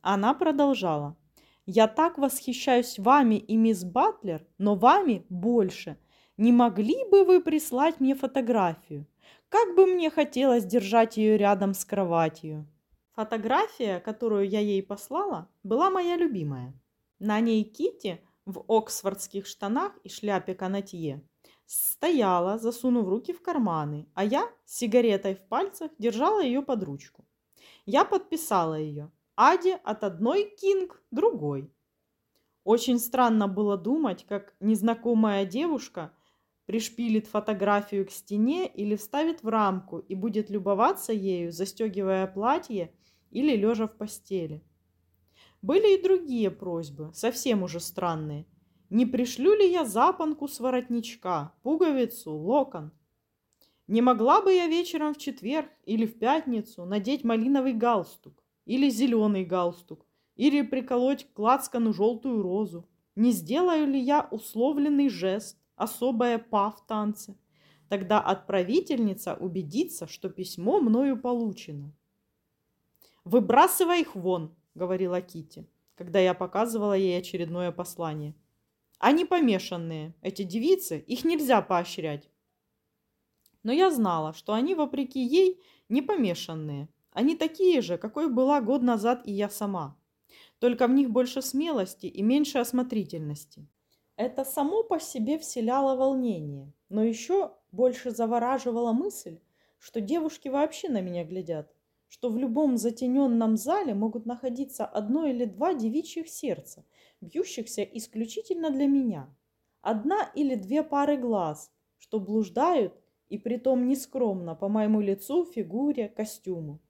[SPEAKER 1] Она продолжала. «Я так восхищаюсь вами и мисс Батлер, но вами больше. Не могли бы вы прислать мне фотографию? Как бы мне хотелось держать ее рядом с кроватью. Фотография, которую я ей послала, была моя любимая. На ней Кити в оксфордских штанах и шляпе канатье стояла, засунув руки в карманы, а я с сигаретой в пальцах держала ее под ручку. Я подписала ее. Аде от одной Кинг другой. Очень странно было думать, как незнакомая девушка – пришпилит фотографию к стене или вставит в рамку и будет любоваться ею, застегивая платье или лежа в постели. Были и другие просьбы, совсем уже странные. Не пришлю ли я запонку с воротничка, пуговицу, локон? Не могла бы я вечером в четверг или в пятницу надеть малиновый галстук или зеленый галстук или приколоть к лацкану желтую розу? Не сделаю ли я условленный жест? Особая па в танце. Тогда отправительница убедится, что письмо мною получено. «Выбрасывай их вон», — говорила Кити, когда я показывала ей очередное послание. «Они помешанные, эти девицы, их нельзя поощрять». Но я знала, что они, вопреки ей, не помешанные. Они такие же, какой была год назад и я сама. Только в них больше смелости и меньше осмотрительности. Это само по себе вселяло волнение, но еще больше завораживала мысль, что девушки вообще на меня глядят, что в любом затененном зале могут находиться одно или два девичьих сердца, бьющихся исключительно для меня. Одна или две пары глаз, что блуждают и притом нескромно по моему лицу, фигуре, костюму.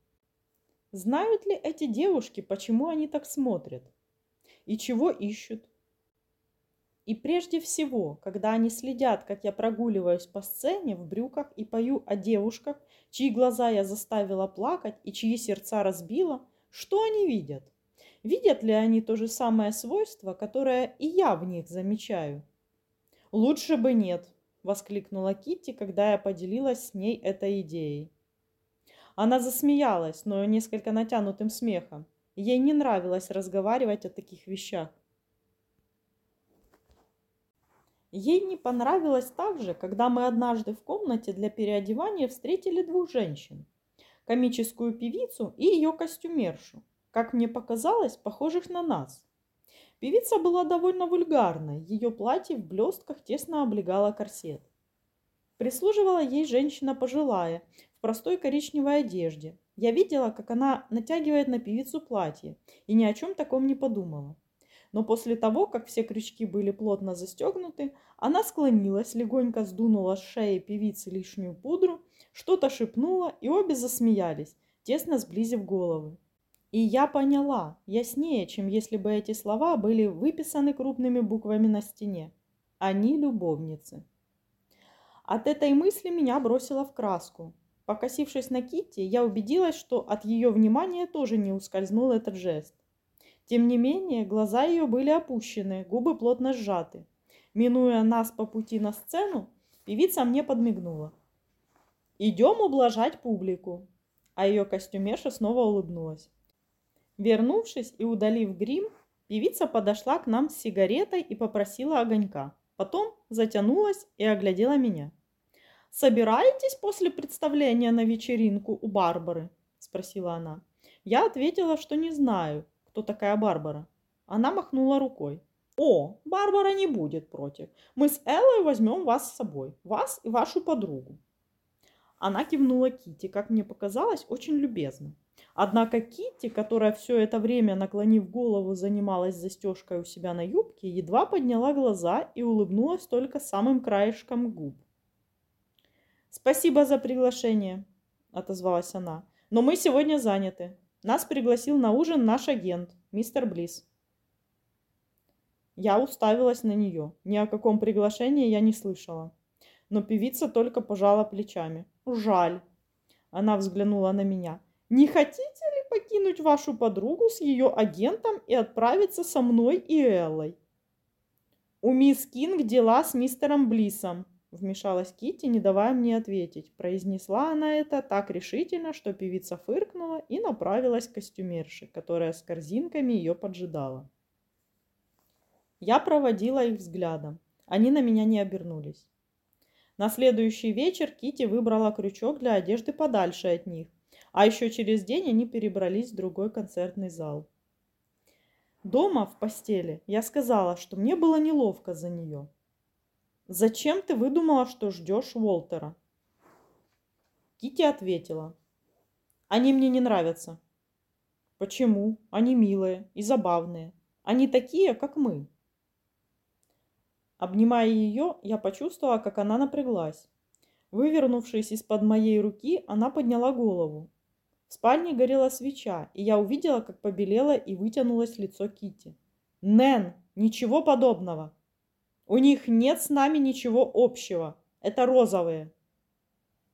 [SPEAKER 1] Знают ли эти девушки, почему они так смотрят? И чего ищут? И прежде всего, когда они следят, как я прогуливаюсь по сцене в брюках и пою о девушках, чьи глаза я заставила плакать и чьи сердца разбила, что они видят? Видят ли они то же самое свойство, которое и я в них замечаю? Лучше бы нет, воскликнула Китти, когда я поделилась с ней этой идеей. Она засмеялась, но несколько натянутым смехом. Ей не нравилось разговаривать о таких вещах. Ей не понравилось также, когда мы однажды в комнате для переодевания встретили двух женщин. Комическую певицу и ее костюмершу, как мне показалось, похожих на нас. Певица была довольно вульгарной, ее платье в блестках тесно облегало корсет. Прислуживала ей женщина пожилая, в простой коричневой одежде. Я видела, как она натягивает на певицу платье, и ни о чем таком не подумала но после того, как все крючки были плотно застегнуты, она склонилась, легонько сдунула с шеи певицы лишнюю пудру, что-то шепнула, и обе засмеялись, тесно сблизив головы. И я поняла, яснее, чем если бы эти слова были выписаны крупными буквами на стене. Они любовницы. От этой мысли меня бросило в краску. Покосившись на Китти, я убедилась, что от ее внимания тоже не ускользнул этот жест. Тем не менее, глаза ее были опущены, губы плотно сжаты. Минуя нас по пути на сцену, певица мне подмигнула. «Идем ублажать публику!» А ее костюмерша снова улыбнулась. Вернувшись и удалив грим, Певица подошла к нам с сигаретой и попросила огонька. Потом затянулась и оглядела меня. «Собираетесь после представления на вечеринку у Барбары?» – спросила она. Я ответила, что не знаю, кто такая Барбара. Она махнула рукой. «О, Барбара не будет против. Мы с Эллой возьмем вас с собой, вас и вашу подругу». Она кивнула Кити, как мне показалось, очень любезно. Однако Китти, которая все это время, наклонив голову, занималась застежкой у себя на юбке, едва подняла глаза и улыбнулась только самым краешком губ. «Спасибо за приглашение», — отозвалась она. «Но мы сегодня заняты. Нас пригласил на ужин наш агент, мистер Близ. Я уставилась на нее. Ни о каком приглашении я не слышала. Но певица только пожала плечами. Жаль. Она взглянула на меня. Не хотите ли покинуть вашу подругу с ее агентом и отправиться со мной и Эллой? У мисс Кинг дела с мистером Блисом, вмешалась Китти, не давая мне ответить. Произнесла она это так решительно, что певица фыркнула и направилась к костюмерше, которая с корзинками ее поджидала. Я проводила их взглядом. Они на меня не обернулись. На следующий вечер Кити выбрала крючок для одежды подальше от них, а еще через день они перебрались в другой концертный зал. Дома в постели я сказала, что мне было неловко за нее. «Зачем ты выдумала, что ждешь Уолтера?» Кити ответила. «Они мне не нравятся». «Почему? Они милые и забавные. Они такие, как мы». Обнимая ее, я почувствовала, как она напряглась. Вывернувшись из-под моей руки, она подняла голову. В спальне горела свеча, и я увидела, как побелело и вытянулось лицо Кити. Нэн, ничего подобного. У них нет с нами ничего общего. Это розовые.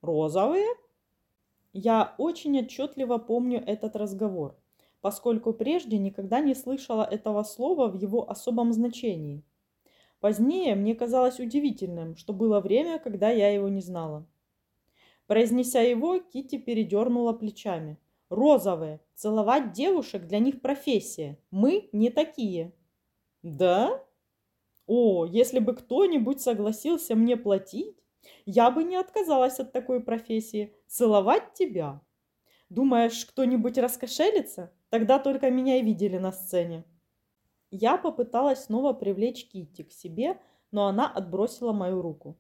[SPEAKER 1] Розовые? Я очень отчетливо помню этот разговор, поскольку прежде никогда не слышала этого слова в его особом значении. Позднее мне казалось удивительным, что было время, когда я его не знала. Произнеся его, Кити передернула плечами. «Розовые. Целовать девушек для них профессия. Мы не такие». «Да?» «О, если бы кто-нибудь согласился мне платить, я бы не отказалась от такой профессии. Целовать тебя. Думаешь, кто-нибудь раскошелится? Тогда только меня и видели на сцене». Я попыталась снова привлечь Китти к себе, но она отбросила мою руку.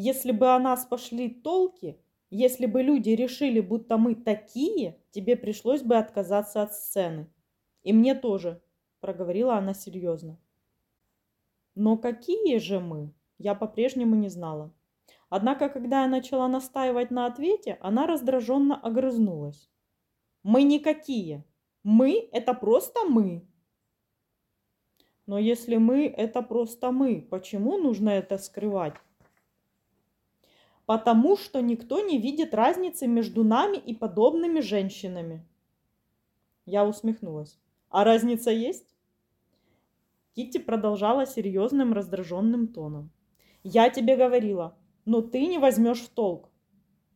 [SPEAKER 1] Если бы о нас пошли толки, если бы люди решили, будто мы такие, тебе пришлось бы отказаться от сцены. И мне тоже, проговорила она серьезно. Но какие же мы, я по-прежнему не знала. Однако, когда я начала настаивать на ответе, она раздраженно огрызнулась. Мы никакие. Мы – это просто мы. Но если мы – это просто мы, почему нужно это скрывать? Потому что никто не видит разницы между нами и подобными женщинами. Я усмехнулась. А разница есть? Китти продолжала серьезным раздраженным тоном. Я тебе говорила, но ты не возьмешь в толк.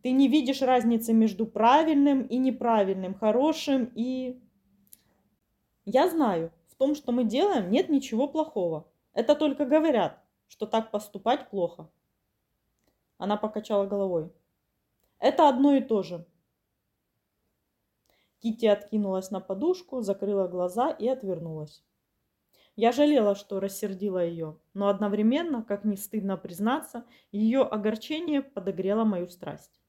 [SPEAKER 1] Ты не видишь разницы между правильным и неправильным, хорошим и... Я знаю, том, что мы делаем, нет ничего плохого. Это только говорят, что так поступать плохо. Она покачала головой. Это одно и то же. Кити откинулась на подушку, закрыла глаза и отвернулась. Я жалела, что рассердила ее, но одновременно, как не стыдно признаться, ее огорчение подогрело мою страсть.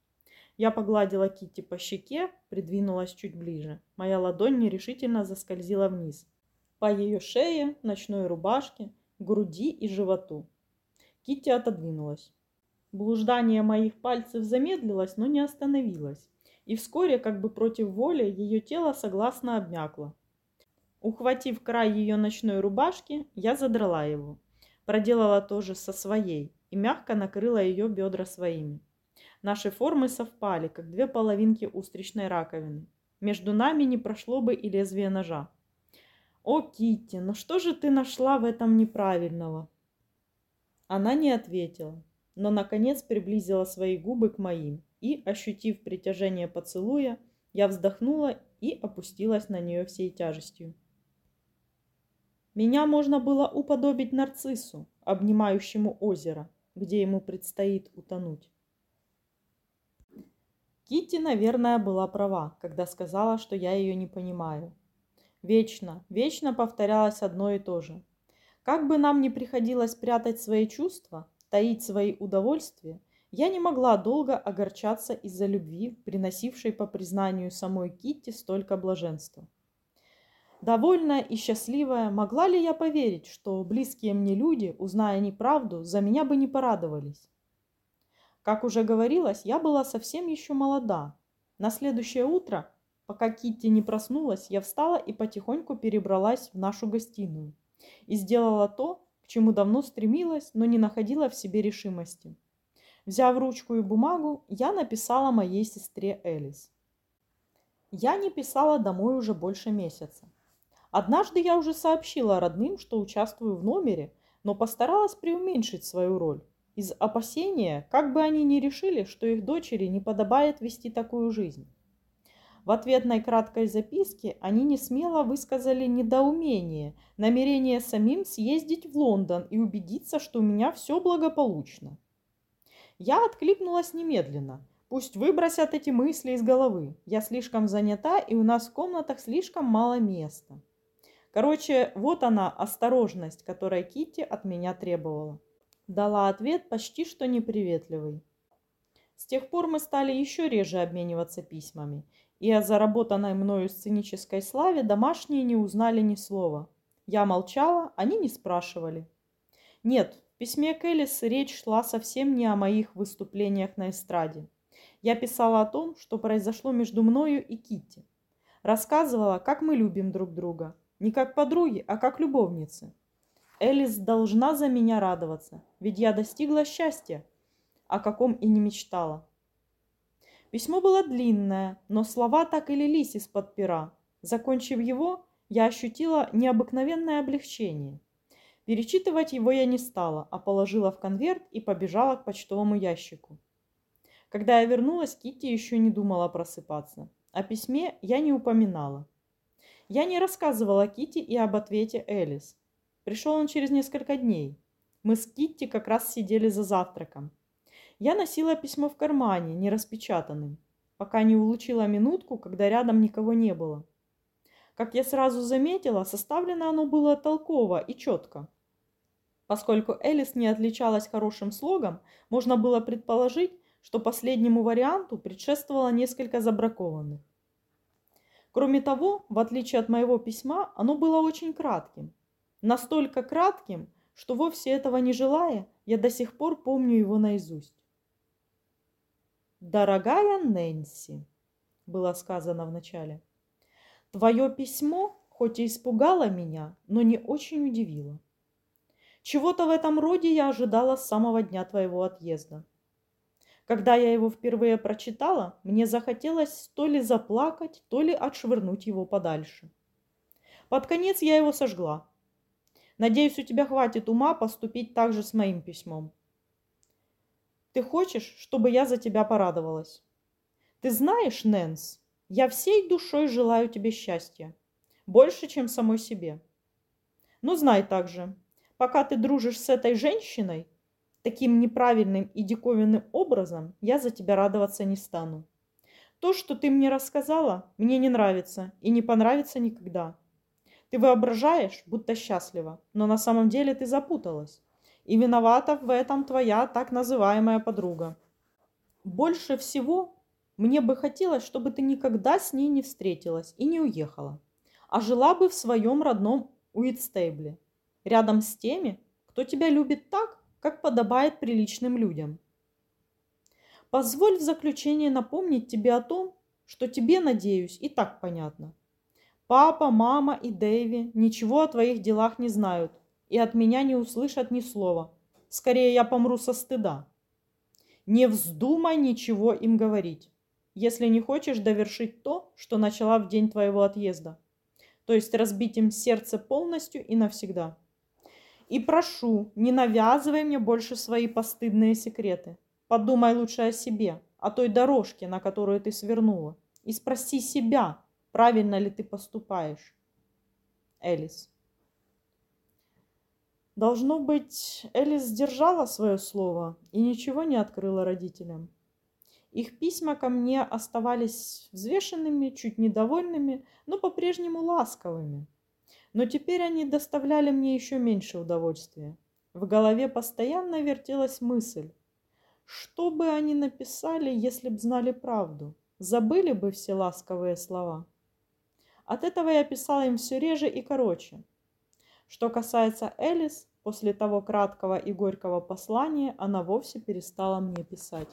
[SPEAKER 1] Я погладила Кити по щеке, придвинулась чуть ближе. Моя ладонь нерешительно заскользила вниз, по ее шее, ночной рубашке, груди и животу. Китти отодвинулась. Блуждание моих пальцев замедлилось, но не остановилось, и вскоре, как бы против воли, ее тело согласно обмякло. Ухватив край ее ночной рубашки, я задрала его. Проделала то же со своей и мягко накрыла ее бедра своими. Наши формы совпали, как две половинки устричной раковины. Между нами не прошло бы и лезвие ножа. «О, Китти, ну что же ты нашла в этом неправильного?» Она не ответила, но наконец приблизила свои губы к моим, и, ощутив притяжение поцелуя, я вздохнула и опустилась на нее всей тяжестью. Меня можно было уподобить нарциссу, обнимающему озеро, где ему предстоит утонуть. Китти, наверное, была права, когда сказала, что я ее не понимаю. Вечно, вечно повторялось одно и то же. Как бы нам ни приходилось прятать свои чувства, таить свои удовольствия, я не могла долго огорчаться из-за любви, приносившей по признанию самой Китти столько блаженства. Довольная и счастливая, могла ли я поверить, что близкие мне люди, узная неправду, за меня бы не порадовались? Как уже говорилось, я была совсем еще молода. На следующее утро, пока Китти не проснулась, я встала и потихоньку перебралась в нашу гостиную и сделала то, к чему давно стремилась, но не находила в себе решимости. Взяв ручку и бумагу, я написала моей сестре Элис. Я не писала домой уже больше месяца. Однажды я уже сообщила родным, что участвую в номере, но постаралась преуменьшить свою роль. Из опасения, как бы они ни решили, что их дочери не подобает вести такую жизнь. В ответной краткой записке они не смело высказали недоумение, намерение самим съездить в Лондон и убедиться, что у меня все благополучно. Я откликнулась немедленно. Пусть выбросят эти мысли из головы. Я слишком занята, и у нас в комнатах слишком мало места. Короче, вот она, осторожность, которая Китти от меня требовала. Дала ответ почти что неприветливый. С тех пор мы стали еще реже обмениваться письмами, и о заработанной мною сценической славе домашние не узнали ни слова. Я молчала, они не спрашивали. Нет, в письме к речь шла совсем не о моих выступлениях на эстраде. Я писала о том, что произошло между мною и Китти. Рассказывала, как мы любим друг друга, не как подруги, а как любовницы. Элис должна за меня радоваться, ведь я достигла счастья, о каком и не мечтала. Письмо было длинное, но слова так и лились из-под пера. Закончив его, я ощутила необыкновенное облегчение. Перечитывать его я не стала, а положила в конверт и побежала к почтовому ящику. Когда я вернулась, Китти еще не думала просыпаться. О письме я не упоминала. Я не рассказывала Кити и об ответе Элис. Пришел он через несколько дней. Мы с Китти как раз сидели за завтраком. Я носила письмо в кармане, не распечатанным, пока не улучила минутку, когда рядом никого не было. Как я сразу заметила, составлено оно было толково и четко. Поскольку Элис не отличалась хорошим слогом, можно было предположить, что последнему варианту предшествовало несколько забракованных. Кроме того, в отличие от моего письма, оно было очень кратким. Настолько кратким, что вовсе этого не желая, я до сих пор помню его наизусть. «Дорогая Нэнси», — было сказано вначале, — «твое письмо хоть и испугало меня, но не очень удивило. Чего-то в этом роде я ожидала с самого дня твоего отъезда. Когда я его впервые прочитала, мне захотелось то ли заплакать, то ли отшвырнуть его подальше. Под конец я его сожгла. Надеюсь, у тебя хватит ума поступить так же с моим письмом. Ты хочешь, чтобы я за тебя порадовалась? Ты знаешь, Нэнс, я всей душой желаю тебе счастья. Больше, чем самой себе. Но знай также, пока ты дружишь с этой женщиной, таким неправильным и диковинным образом я за тебя радоваться не стану. То, что ты мне рассказала, мне не нравится и не понравится никогда. Ты воображаешь, будто счастлива, но на самом деле ты запуталась. И виновата в этом твоя так называемая подруга. Больше всего мне бы хотелось, чтобы ты никогда с ней не встретилась и не уехала, а жила бы в своем родном Уитстейбле, рядом с теми, кто тебя любит так, как подобает приличным людям. Позволь в заключение напомнить тебе о том, что тебе, надеюсь, и так понятно. Папа, мама и Дэйви ничего о твоих делах не знают и от меня не услышат ни слова. Скорее я помру со стыда. Не вздумай ничего им говорить, если не хочешь довершить то, что начала в день твоего отъезда. То есть разбить им сердце полностью и навсегда. И прошу, не навязывай мне больше свои постыдные секреты. Подумай лучше о себе, о той дорожке, на которую ты свернула. И спроси себя, правильно ли ты поступаешь. Элис. Должно быть, Элис сдержала свое слово и ничего не открыла родителям. Их письма ко мне оставались взвешенными, чуть недовольными, но по-прежнему ласковыми. Но теперь они доставляли мне еще меньше удовольствия. В голове постоянно вертелась мысль, что бы они написали, если б знали правду? Забыли бы все ласковые слова. От этого я писала им все реже и короче. Что касается Элис, после того краткого и горького послания она вовсе перестала мне писать.